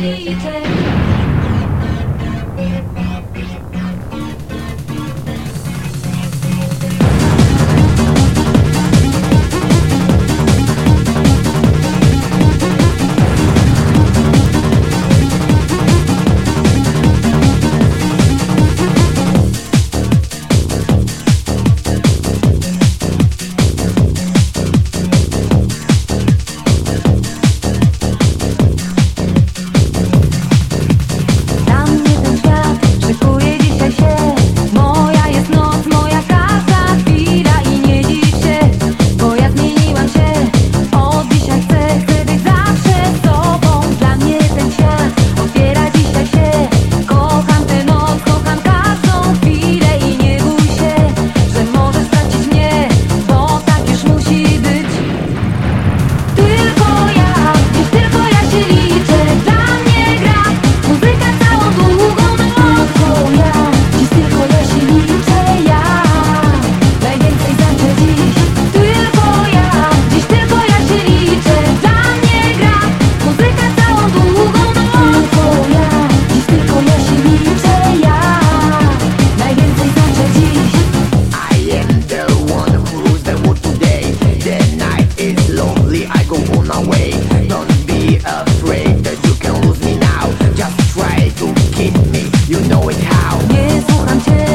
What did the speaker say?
Satan. Don't be afraid that you can lose me now. Just try to keep me, you know it how.